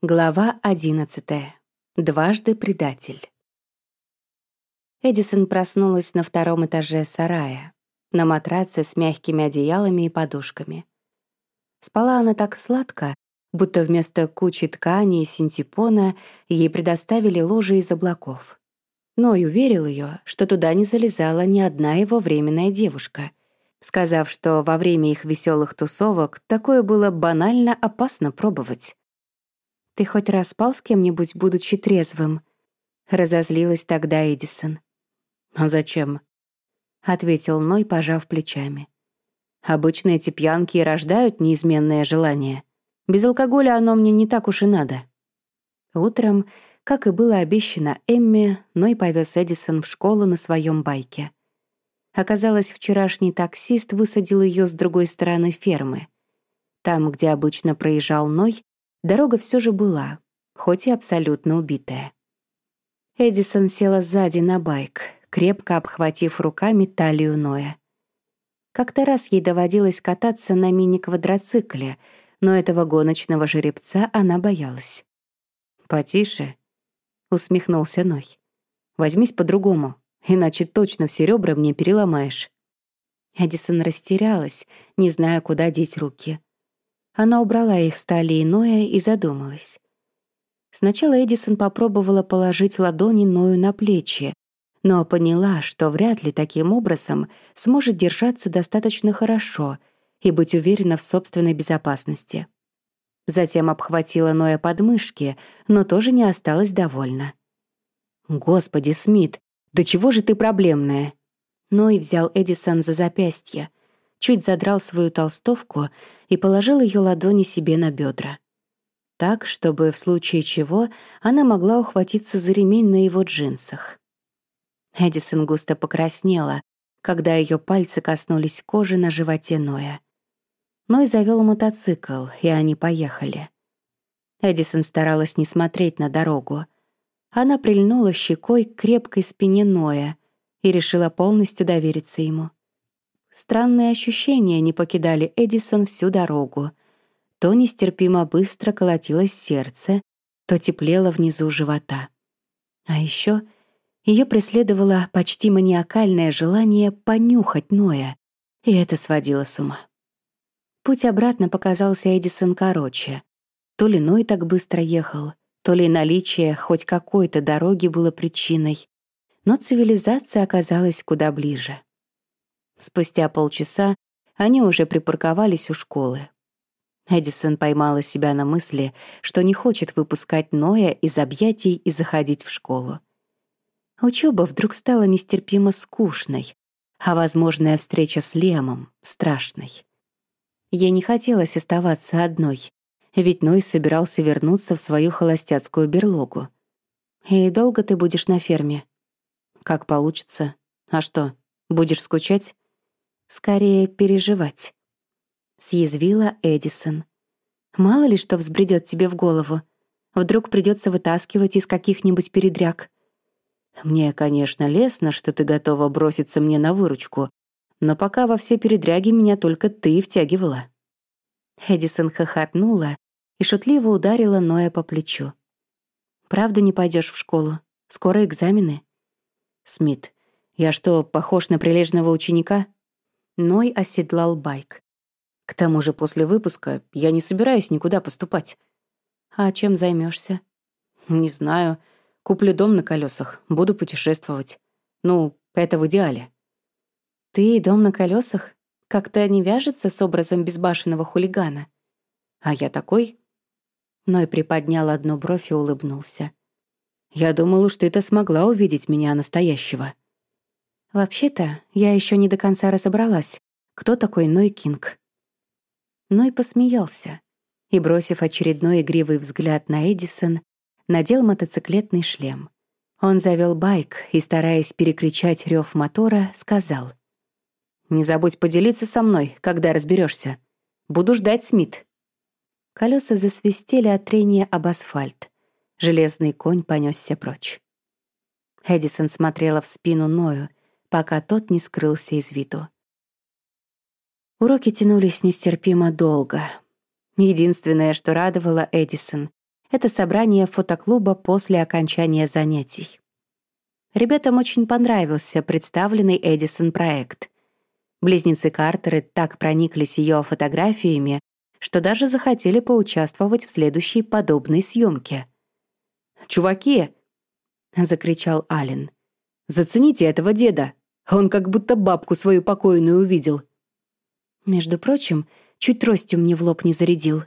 Глава одиннадцатая. Дважды предатель. Эдисон проснулась на втором этаже сарая, на матраце с мягкими одеялами и подушками. Спала она так сладко, будто вместо кучи ткани и синтепона ей предоставили ложе из облаков. Ной уверил ее, что туда не залезала ни одна его временная девушка, сказав, что во время их веселых тусовок такое было банально опасно пробовать. «Ты хоть раз спал с кем-нибудь, будучи трезвым?» Разозлилась тогда Эдисон. «А зачем?» — ответил Ной, пожав плечами. «Обычно эти пьянки и рождают неизменное желание. Без алкоголя оно мне не так уж и надо». Утром, как и было обещано Эмме, Ной повез Эдисон в школу на своем байке. Оказалось, вчерашний таксист высадил ее с другой стороны фермы. Там, где обычно проезжал Ной, Дорога все же была, хоть и абсолютно убитая. Эдисон села сзади на байк, крепко обхватив руками талию Ноя. Как-то раз ей доводилось кататься на мини-квадроцикле, но этого гоночного жеребца она боялась. «Потише», — усмехнулся Ной. «Возьмись по-другому, иначе точно все ребра мне переломаешь». Эдисон растерялась, не зная, куда деть руки. Она убрала их с талии Ноя и задумалась. Сначала Эдисон попробовала положить ладони Ною на плечи, но поняла, что вряд ли таким образом сможет держаться достаточно хорошо и быть уверена в собственной безопасности. Затем обхватила Ноя подмышки, но тоже не осталась довольна. «Господи, Смит, да чего же ты проблемная?» Ной взял Эдисон за запястье, чуть задрал свою толстовку и положил ее ладони себе на бедра. Так, чтобы в случае чего она могла ухватиться за ремень на его джинсах. Эдисон густо покраснела, когда ее пальцы коснулись кожи на животе Ноя. Ной завел мотоцикл, и они поехали. Эдисон старалась не смотреть на дорогу. Она прильнула щекой к крепкой спине Ноя и решила полностью довериться ему. Странные ощущения не покидали Эдисон всю дорогу. То нестерпимо быстро колотилось сердце, то теплело внизу живота. А еще ее преследовало почти маниакальное желание понюхать Ноя, и это сводило с ума. Путь обратно показался Эдисон короче. То ли Ной так быстро ехал, то ли наличие хоть какой-то дороги было причиной, но цивилизация оказалась куда ближе. Спустя полчаса они уже припарковались у школы. Эдисон поймала себя на мысли, что не хочет выпускать Ноя из объятий и заходить в школу. Учёба вдруг стала нестерпимо скучной, а возможная встреча с Лемом — страшной. Ей не хотелось оставаться одной, ведь Ной собирался вернуться в свою холостяцкую берлогу. «И долго ты будешь на ферме?» «Как получится. А что, будешь скучать?» Скорее переживать. Съязвила Эдисон. Мало ли что взбредет тебе в голову. Вдруг придется вытаскивать из каких-нибудь передряг. Мне, конечно, лестно, что ты готова броситься мне на выручку, но пока во все передряги меня только ты втягивала. Эдисон хохотнула и шутливо ударила Ноя по плечу. «Правда не пойдешь в школу? Скоро экзамены?» «Смит, я что, похож на прилежного ученика?» Ной оседлал байк. К тому же после выпуска я не собираюсь никуда поступать. А чем займешься? Не знаю. Куплю дом на колесах, буду путешествовать. Ну, это в идеале. Ты и дом на колесах как-то не вяжется с образом безбашенного хулигана. А я такой? Ной приподнял одну бровь и улыбнулся. Я думал, что ты смогла увидеть меня настоящего. Вообще-то, я еще не до конца разобралась, кто такой Ной Кинг. Ной посмеялся и, бросив очередной игривый взгляд на Эдисон, надел мотоциклетный шлем. Он завел байк и, стараясь перекричать рев мотора, сказал. «Не забудь поделиться со мной, когда разберешься. Буду ждать, Смит». Колеса засвистели от трения об асфальт. Железный конь понесся прочь. Эдисон смотрела в спину Ною, пока тот не скрылся из виду. Уроки тянулись нестерпимо долго. Единственное, что радовало Эдисон, это собрание фотоклуба после окончания занятий. Ребятам очень понравился представленный Эдисон проект. Близнецы Картеры так прониклись ее фотографиями, что даже захотели поучаствовать в следующей подобной съемке. «Чуваки!» — закричал Ален. «Зацените этого деда! Он как будто бабку свою покойную увидел!» Между прочим, чуть тростью мне в лоб не зарядил.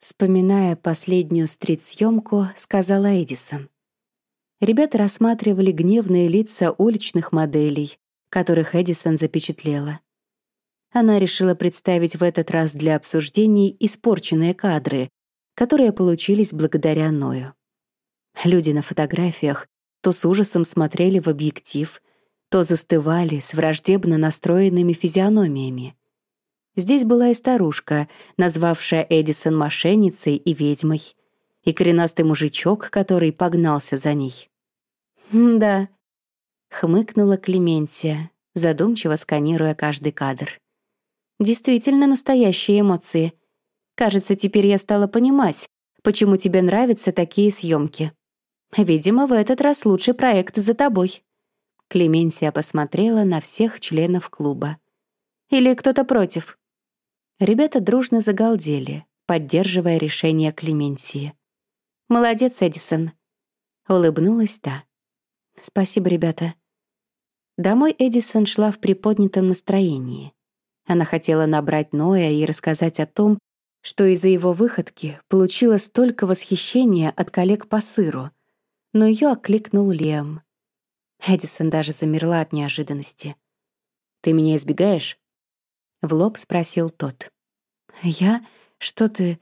Вспоминая последнюю стрит-съемку, сказала Эдисон. Ребята рассматривали гневные лица уличных моделей, которых Эдисон запечатлела. Она решила представить в этот раз для обсуждений испорченные кадры, которые получились благодаря Ною. Люди на фотографиях то с ужасом смотрели в объектив, то застывали с враждебно настроенными физиономиями. Здесь была и старушка, назвавшая Эдисон мошенницей и ведьмой, и коренастый мужичок, который погнался за ней. «Да», — хмыкнула Клементия, задумчиво сканируя каждый кадр. «Действительно настоящие эмоции. Кажется, теперь я стала понимать, почему тебе нравятся такие съемки. Видимо, в этот раз лучший проект за тобой». Клементия посмотрела на всех членов клуба. «Или кто-то против?» Ребята дружно загалдели, поддерживая решение Клеменсии. «Молодец, Эдисон!» Улыбнулась та. «Спасибо, ребята». Домой Эдисон шла в приподнятом настроении. Она хотела набрать Ноя и рассказать о том, что из-за его выходки получила столько восхищения от коллег по сыру, но ее окликнул Лем. Эдисон даже замерла от неожиданности. «Ты меня избегаешь?» В лоб спросил тот. «Я? Что ты...»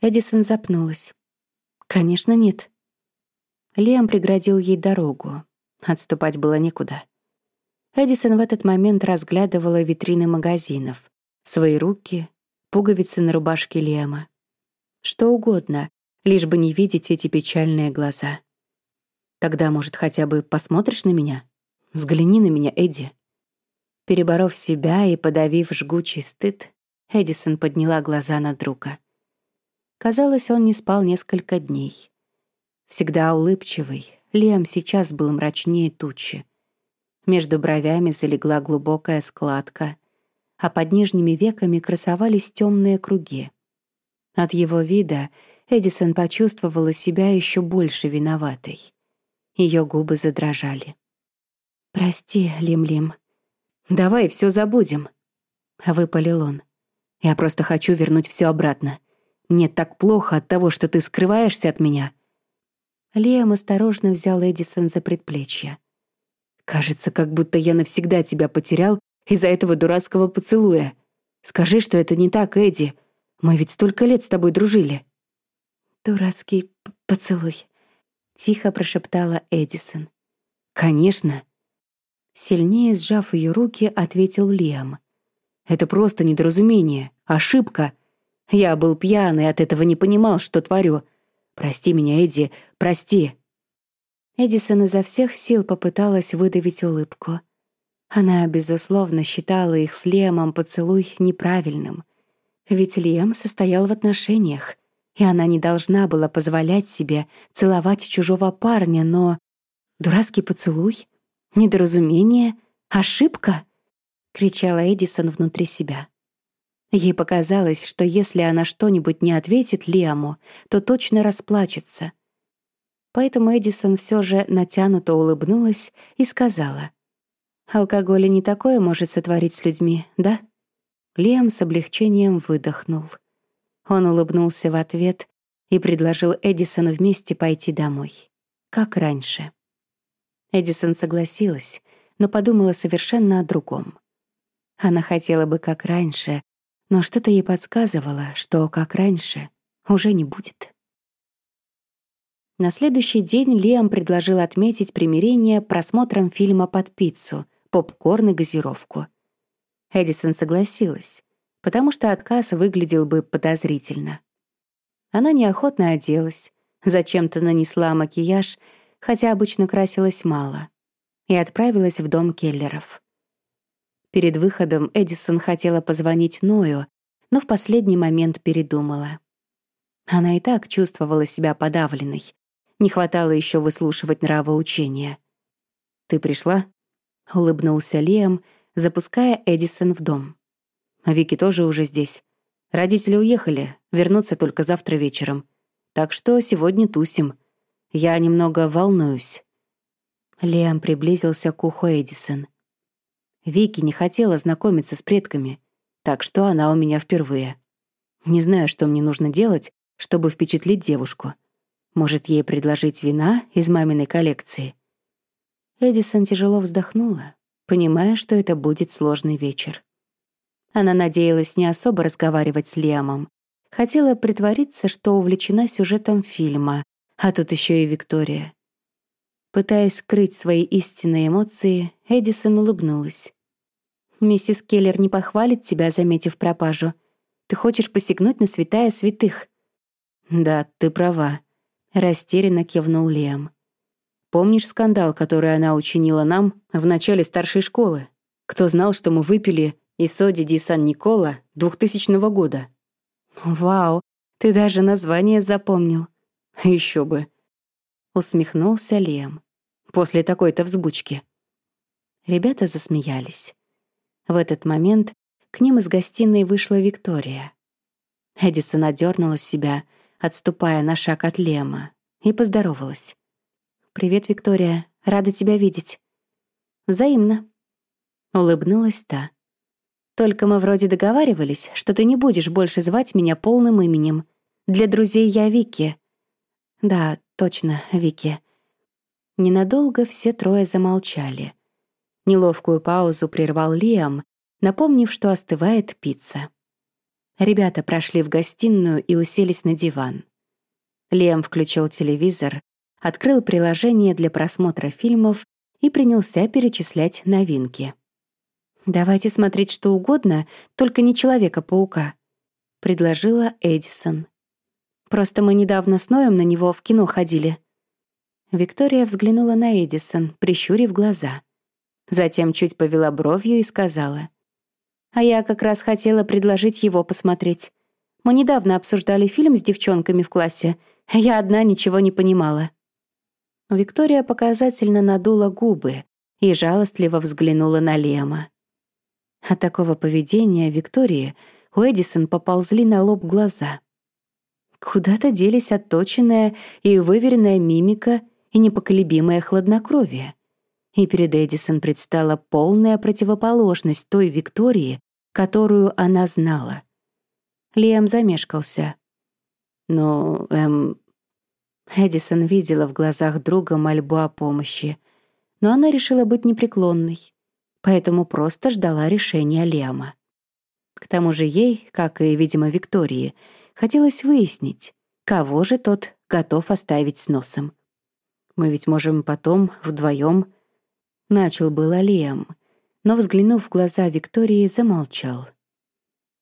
Эдисон запнулась. «Конечно, нет». Лиам преградил ей дорогу. Отступать было некуда. Эдисон в этот момент разглядывала витрины магазинов, свои руки, пуговицы на рубашке Лиама. Что угодно, лишь бы не видеть эти печальные глаза. Тогда, может, хотя бы посмотришь на меня? Взгляни на меня, Эдди. Переборов себя и подавив жгучий стыд, Эдисон подняла глаза на друга. Казалось, он не спал несколько дней. Всегда улыбчивый, Лиам сейчас был мрачнее тучи. Между бровями залегла глубокая складка, а под нижними веками красовались темные круги. От его вида Эдисон почувствовала себя еще больше виноватой. Ее губы задрожали. «Прости, Лим-Лим», «Давай все забудем», — выпалил он. «Я просто хочу вернуть все обратно. Мне так плохо от того, что ты скрываешься от меня». Лиам осторожно взял Эдисон за предплечье. «Кажется, как будто я навсегда тебя потерял из-за этого дурацкого поцелуя. Скажи, что это не так, Эдди. Мы ведь столько лет с тобой дружили». «Дурацкий поцелуй», — тихо прошептала Эдисон. «Конечно», Сильнее сжав ее руки, ответил Лиам. «Это просто недоразумение, ошибка. Я был пьяный, от этого не понимал, что творю. Прости меня, Эдди, прости». Эдисон изо всех сил попыталась выдавить улыбку. Она, безусловно, считала их с Лиамом поцелуй неправильным. Ведь Лиам состоял в отношениях, и она не должна была позволять себе целовать чужого парня, но... Дурацкий поцелуй? Недоразумение? Ошибка?» — кричала Эдисон внутри себя. Ей показалось, что если она что-нибудь не ответит Лиаму, то точно расплачется. Поэтому Эдисон все же натянуто улыбнулась и сказала. «Алкоголь не такое может сотворить с людьми, да?» Лиам с облегчением выдохнул. Он улыбнулся в ответ и предложил Эдисону вместе пойти домой. Как раньше. Эдисон согласилась, но подумала совершенно о другом. Она хотела бы как раньше, но что-то ей подсказывало, что как раньше уже не будет. На следующий день Лиам предложил отметить примирение просмотром фильма под пиццу, попкорн и газировку. Эдисон согласилась, потому что отказ выглядел бы подозрительно. Она неохотно оделась, зачем-то нанесла макияж хотя обычно красилась мало, и отправилась в дом Келлеров. Перед выходом Эдисон хотела позвонить Ною, но в последний момент передумала. Она и так чувствовала себя подавленной. Не хватало еще выслушивать нравоучения. «Ты пришла?» — улыбнулся Лиам, запуская Эдисон в дом. «Вики тоже уже здесь. Родители уехали, вернутся только завтра вечером. Так что сегодня тусим. Я немного волнуюсь». Лиам приблизился к уху Эдисон. Вики не хотела знакомиться с предками, так что она у меня впервые. Не знаю, что мне нужно делать, чтобы впечатлить девушку. Может, ей предложить вина из маминой коллекции? Эдисон тяжело вздохнула, понимая, что это будет сложный вечер. Она надеялась не особо разговаривать с Лиамом. Хотела притвориться, что увлечена сюжетом фильма, а тут еще и Виктория. Пытаясь скрыть свои истинные эмоции, Эдисон улыбнулась. «Миссис Келлер не похвалит тебя, заметив пропажу. Ты хочешь посягнуть на святая святых». «Да, ты права», — растерянно кивнул Лиам. «Помнишь скандал, который она учинила нам в начале старшей школы? Кто знал, что мы выпили из соди Ди Сан-Никола 2000 года?» «Вау, ты даже название запомнил». Еще бы. Усмехнулся Лем. После такой-то взбучки. Ребята засмеялись. В этот момент к ним из гостиной вышла Виктория. Эдисон одернула себя, отступая на шаг от Лема, и поздоровалась. «Привет, Виктория. Рада тебя видеть». «Взаимно». Улыбнулась та. «Только мы вроде договаривались, что ты не будешь больше звать меня полным именем. Для друзей я Вики». «Да, точно, Вики». Ненадолго все трое замолчали. Неловкую паузу прервал Лиам, напомнив, что остывает пицца. Ребята прошли в гостиную и уселись на диван. Лиам включил телевизор, открыл приложение для просмотра фильмов и принялся перечислять новинки. «Давайте смотреть что угодно, только не Человека-паука», — предложила Эдисон. Просто мы недавно с Ноем на него в кино ходили». Виктория взглянула на Эдисон, прищурив глаза. Затем чуть повела бровью и сказала. «А я как раз хотела предложить его посмотреть. Мы недавно обсуждали фильм с девчонками в классе. Я одна ничего не понимала». Виктория показательно надула губы и жалостливо взглянула на Лема. От такого поведения Виктории у Эдисон поползли на лоб глаза. Куда-то делись отточенная и выверенная мимика и непоколебимое хладнокровие. И перед Эдисон предстала полная противоположность той Виктории, которую она знала. Лиам замешкался. «Ну, эм...» Эдисон видела в глазах друга мольбу о помощи, но она решила быть непреклонной, поэтому просто ждала решения Лиама. К тому же ей, как и, видимо, Виктории, Хотелось выяснить, кого же тот готов оставить с носом. Мы ведь можем потом, вдвоем. Начал был Лиам, но, взглянув в глаза Виктории, замолчал.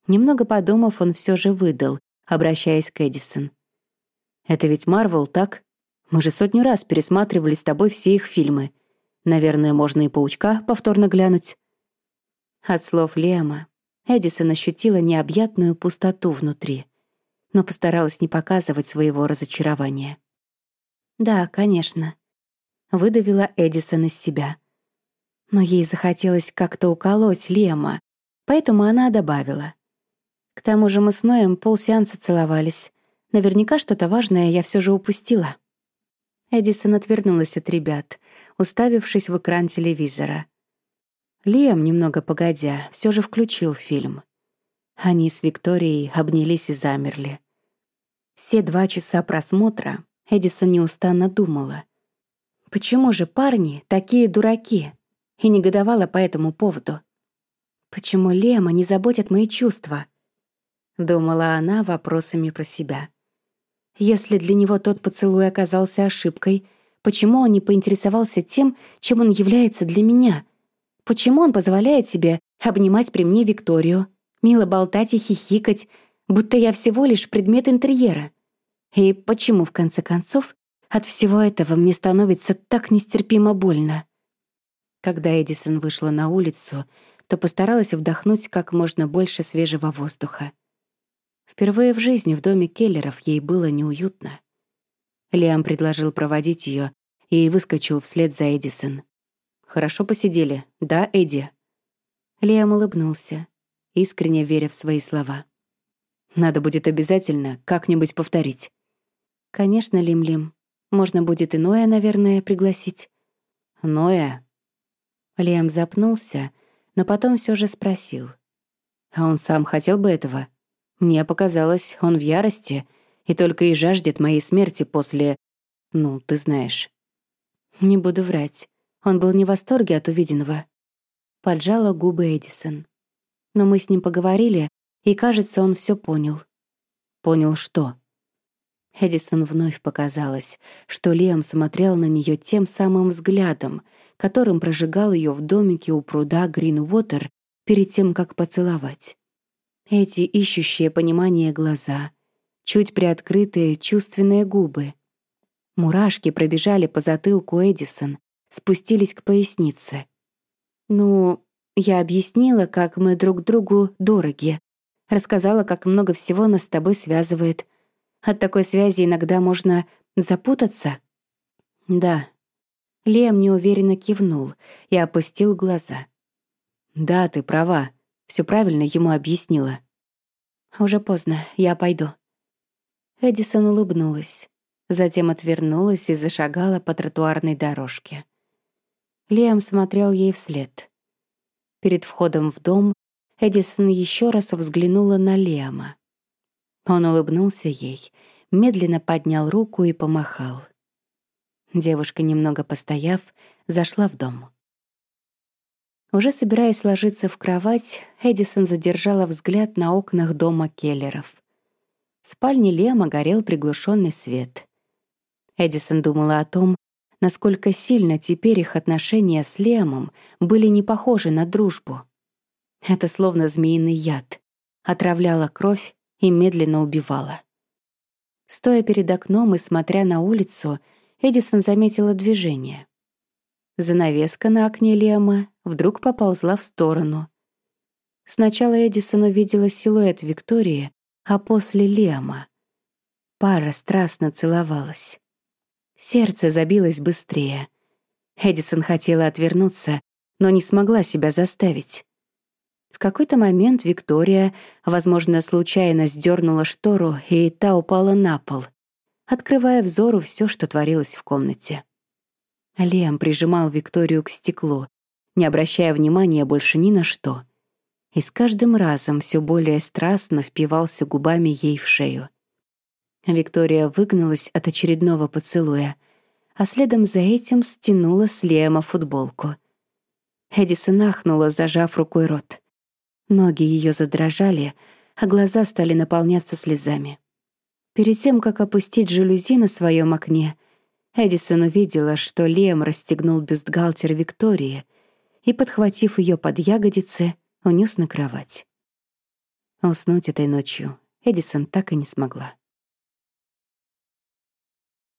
Немного подумав, он все же выдал, обращаясь к Эдисон. «Это ведь Марвел, так? Мы же сотню раз пересматривали с тобой все их фильмы. Наверное, можно и «Паучка» повторно глянуть». От слов Лема Эдисон ощутила необъятную пустоту внутри но постаралась не показывать своего разочарования. «Да, конечно», — выдавила Эдисон из себя. Но ей захотелось как-то уколоть Лема, поэтому она добавила. «К тому же мы с Ноем полсеанса целовались. Наверняка что-то важное я все же упустила». Эдисон отвернулась от ребят, уставившись в экран телевизора. Лиам, немного погодя, все же включил фильм. Они с Викторией обнялись и замерли. Все два часа просмотра Эдисон неустанно думала. Почему же парни такие дураки? И негодовала по этому поводу. Почему Лема не заботят мои чувства? Думала она вопросами про себя. Если для него тот поцелуй оказался ошибкой, почему он не поинтересовался тем, чем он является для меня? Почему он позволяет себе обнимать при мне Викторию? мило болтать и хихикать, будто я всего лишь предмет интерьера. И почему, в конце концов, от всего этого мне становится так нестерпимо больно? Когда Эдисон вышла на улицу, то постаралась вдохнуть как можно больше свежего воздуха. Впервые в жизни в доме Келлеров ей было неуютно. Лиам предложил проводить ее и выскочил вслед за Эдисон. «Хорошо посидели, да, Эдди?» Лиам улыбнулся, искренне веря в свои слова. «Надо будет обязательно как-нибудь повторить». «Конечно, Лим-Лим. Можно будет и Ноя, наверное, пригласить». «Ноя?» Лиам запнулся, но потом все же спросил. «А он сам хотел бы этого?» Мне показалось, он в ярости и только и жаждет моей смерти после... Ну, ты знаешь. Не буду врать. Он был не в восторге от увиденного. Поджала губы Эдисон. Но мы с ним поговорили, и, кажется, он все понял. Понял что? Эдисон вновь показалось, что Лиам смотрел на нее тем самым взглядом, которым прожигал ее в домике у пруда Гринвотер перед тем, как поцеловать. Эти ищущие понимание глаза, чуть приоткрытые чувственные губы. Мурашки пробежали по затылку Эдисон, спустились к пояснице. «Ну, я объяснила, как мы друг другу дороги. Рассказала, как много всего нас с тобой связывает. От такой связи иногда можно запутаться». «Да». Лем неуверенно кивнул и опустил глаза. «Да, ты права все правильно ему объяснила. «Уже поздно, я пойду». Эдисон улыбнулась, затем отвернулась и зашагала по тротуарной дорожке. Лиам смотрел ей вслед. Перед входом в дом Эдисон еще раз взглянула на Лиама. Он улыбнулся ей, медленно поднял руку и помахал. Девушка, немного постояв, зашла в дом. Уже собираясь ложиться в кровать, Эдисон задержала взгляд на окнах дома Келлеров. В спальне Лема горел приглушенный свет. Эдисон думала о том, насколько сильно теперь их отношения с Лемом были не похожи на дружбу. Это словно змеиный яд. Отравляла кровь и медленно убивала. Стоя перед окном и смотря на улицу, Эдисон заметила движение. Занавеска на окне Лема вдруг поползла в сторону. Сначала Эдисон увидела силуэт Виктории, а после Лема. Пара страстно целовалась. Сердце забилось быстрее. Эдисон хотела отвернуться, но не смогла себя заставить. В какой-то момент Виктория, возможно, случайно сдернула штору, и та упала на пол, открывая взору все, что творилось в комнате. Лем прижимал Викторию к стеклу, не обращая внимания больше ни на что. И с каждым разом все более страстно впивался губами ей в шею. Виктория выгнулась от очередного поцелуя, а следом за этим стянула с Лема футболку. Эдисон ахнула, зажав рукой рот. Ноги ее задрожали, а глаза стали наполняться слезами. Перед тем, как опустить жалюзи на своем окне — Эдисон увидела, что Лем расстегнул бюстгальтер Виктории и, подхватив ее под ягодицы, унес на кровать. Уснуть этой ночью Эдисон так и не смогла.